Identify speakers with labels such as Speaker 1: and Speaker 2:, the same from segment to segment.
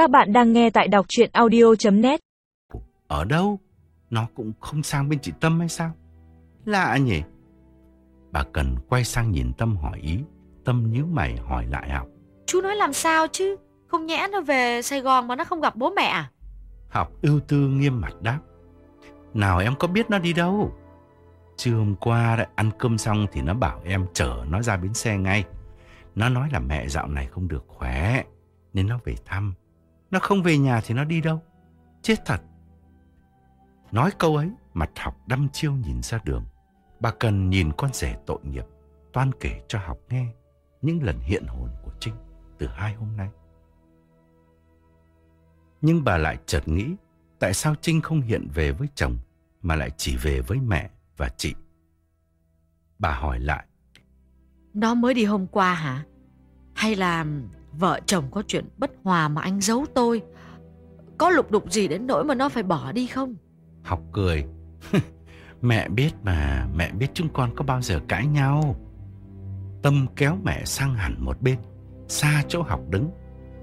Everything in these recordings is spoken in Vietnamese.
Speaker 1: Các bạn đang nghe tại đọc chuyện audio.net
Speaker 2: Ở đâu? Nó cũng không sang bên chị Tâm hay sao? Lạ nhỉ? Bà cần quay sang nhìn Tâm hỏi ý. Tâm nhíu mày hỏi lại học.
Speaker 3: Chú nói làm sao chứ? Không nhẽ nó về Sài Gòn mà nó không gặp bố mẹ à?
Speaker 2: Học ưu tư nghiêm mặt đáp. Nào em có biết nó đi đâu? Trưa hôm qua đã ăn cơm xong thì nó bảo em chở nó ra bến xe ngay. Nó nói là mẹ dạo này không được khỏe nên nó về thăm. Nó không về nhà thì nó đi đâu? Chết thật. Nói câu ấy, mặt học đăm chiêu nhìn ra đường. Bà cần nhìn con rể tội nghiệp, toan kể cho học nghe những lần hiện hồn của Trinh từ hai hôm nay. Nhưng bà lại chợt nghĩ tại sao Trinh không hiện về với chồng mà lại chỉ về với mẹ và chị. Bà hỏi lại.
Speaker 3: Nó mới đi hôm qua hả? Hay là vợ chồng có chuyện bất hòa mà anh giấu tôi? Có lục đục gì đến nỗi mà nó phải bỏ đi không?
Speaker 2: Học cười. mẹ biết mà, mẹ biết chúng con có bao giờ cãi nhau. Tâm kéo mẹ sang hẳn một bên, xa chỗ học đứng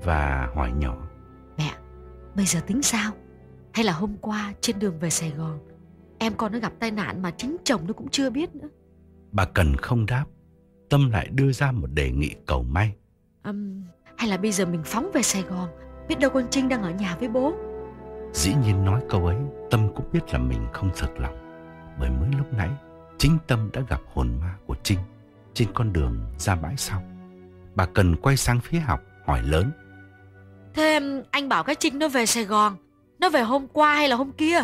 Speaker 2: và hỏi nhỏ.
Speaker 3: Mẹ, bây giờ tính sao? Hay là hôm qua trên đường về Sài Gòn, em con nó gặp tai nạn mà chính chồng nó cũng chưa biết nữa.
Speaker 2: Bà cần không đáp, Tâm lại đưa ra một đề nghị cầu may.
Speaker 3: Um, hay là bây giờ mình phóng về Sài Gòn, biết đâu con Trinh đang ở nhà với bố.
Speaker 2: Dĩ nhiên nói câu ấy, Tâm cũng biết là mình không thật lòng. Bởi mới lúc nãy, chính Tâm đã gặp hồn ma của Trinh trên con đường ra bãi sau. Bà cần quay sang phía học, hỏi lớn.
Speaker 3: Thế anh bảo cái Trinh nó về Sài Gòn, nó về hôm qua hay là hôm kia?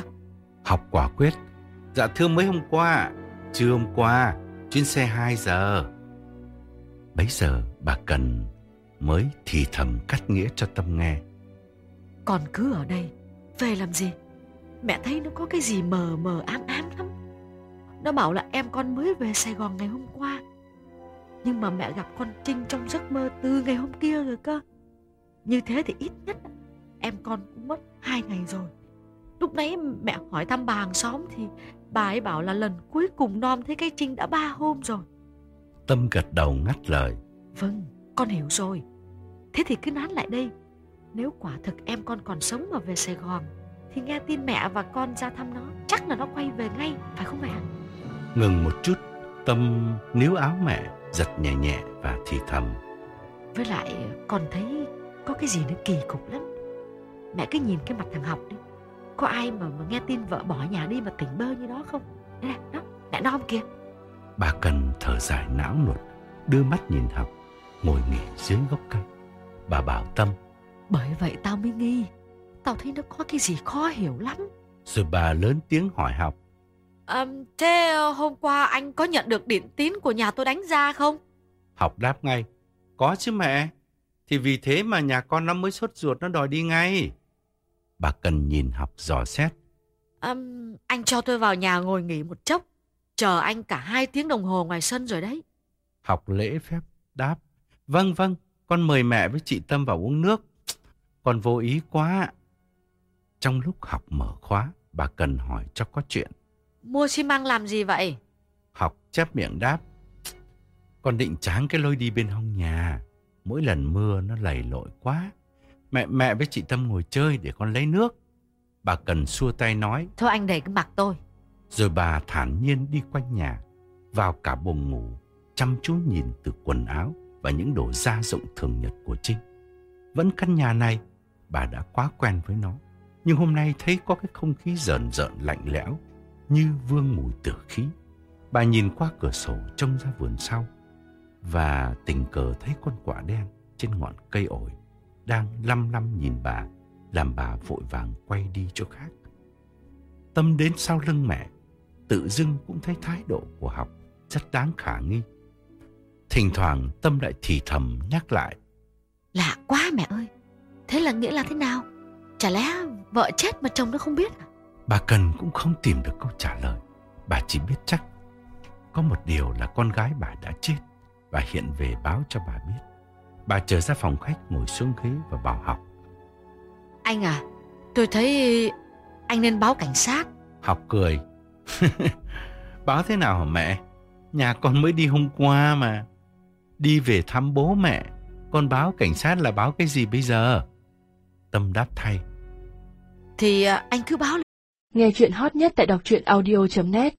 Speaker 2: Học quả quyết. Dạ thưa mới hôm qua, trưa hôm qua, chuyến xe 2 giờ. Bấy giờ bà cần mới thì thầm cắt nghĩa cho Tâm nghe.
Speaker 3: Còn cứ ở đây, về làm gì? Mẹ thấy nó có cái gì mờ mờ ám ám lắm. Nó bảo là em con mới về Sài Gòn ngày hôm qua. Nhưng mà mẹ gặp con Trinh trong giấc mơ từ ngày hôm kia rồi cơ. Như thế thì ít nhất em con cũng mất hai ngày rồi. Lúc nãy mẹ hỏi thăm bà hàng xóm thì bà ấy bảo là lần cuối cùng non thấy cái Trinh đã ba hôm rồi.
Speaker 2: Tâm gật đầu ngắt lời.
Speaker 3: Vâng, con hiểu rồi. Thế thì cứ nán lại đây. Nếu quả thực em con còn sống mà về Sài Gòn thì nghe tin mẹ và con ra thăm nó chắc là nó quay về ngay, phải không mẹ?
Speaker 2: Ngừng một chút, Tâm níu áo mẹ, giật nhẹ nhẹ và thì thầm.
Speaker 3: Với lại con thấy có cái gì nó kỳ cục lắm. Mẹ cứ nhìn cái mặt thằng học đi. Có ai mà, mà nghe tin vợ bỏ nhà đi mà tỉnh bơ như đó không? Đây này, đó, mẹ non kìa.
Speaker 2: Bà cần thở dài não nuột, đưa mắt nhìn học, ngồi nghỉ dưới gốc cây. Bà bảo Tâm.
Speaker 3: Bởi vậy tao mới nghi. Tao thấy nó có cái gì khó hiểu lắm.
Speaker 2: Rồi bà lớn tiếng hỏi học.
Speaker 3: À, thế hôm qua anh có nhận được điện tín của nhà tôi đánh ra không?
Speaker 2: Học đáp ngay. Có chứ mẹ. Thì vì thế mà nhà con nó mới sốt ruột nó đòi đi ngay. Bà cần nhìn học dò xét.
Speaker 3: À, anh cho tôi vào nhà ngồi nghỉ một chốc. Chờ anh cả hai tiếng đồng hồ ngoài sân rồi đấy.
Speaker 2: Học lễ phép đáp. Vâng vâng, con mời mẹ với chị Tâm vào uống nước. Con vô ý quá. Trong lúc học mở khóa, bà cần hỏi cho có chuyện.
Speaker 3: Mua xi măng làm gì vậy?
Speaker 2: Học chép miệng đáp. Con định tráng cái lối đi bên hông nhà. Mỗi lần mưa nó lầy lội quá. Mẹ mẹ với chị Tâm ngồi chơi để con lấy nước. Bà cần xua tay nói.
Speaker 3: Thôi anh để cái mặt tôi.
Speaker 2: Rồi bà thản nhiên đi quanh nhà, vào cả buồng ngủ, chăm chú nhìn từ quần áo và những đồ gia dụng thường nhật của Trinh. Vẫn căn nhà này, bà đã quá quen với nó. Nhưng hôm nay thấy có cái không khí rợn rợn lạnh lẽo, như vương mùi tử khí. Bà nhìn qua cửa sổ trông ra vườn sau, và tình cờ thấy con quả đen trên ngọn cây ổi đang lăm lăm nhìn bà, làm bà vội vàng quay đi chỗ khác. Tâm đến sau lưng mẹ, tự dưng cũng thấy thái độ của học rất đáng khả nghi. Thỉnh thoảng Tâm lại thì thầm nhắc lại.
Speaker 3: Lạ quá mẹ ơi, thế là nghĩa là thế nào? Chả lẽ vợ chết mà chồng nó không biết à?
Speaker 2: Bà Cần cũng không tìm được câu trả lời. Bà chỉ biết chắc có một điều là con gái bà đã chết và hiện về báo cho bà biết. Bà trở ra phòng khách ngồi xuống ghế và bảo học.
Speaker 3: Anh à, tôi thấy anh nên báo cảnh sát.
Speaker 2: Học cười. báo thế nào hả mẹ? Nhà con mới đi hôm qua mà. Đi về thăm bố mẹ. Con báo cảnh sát là báo cái gì bây giờ? Tâm đáp thay.
Speaker 3: Thì à, anh cứ báo
Speaker 1: Nghe chuyện hot nhất tại đọc truyện audio.net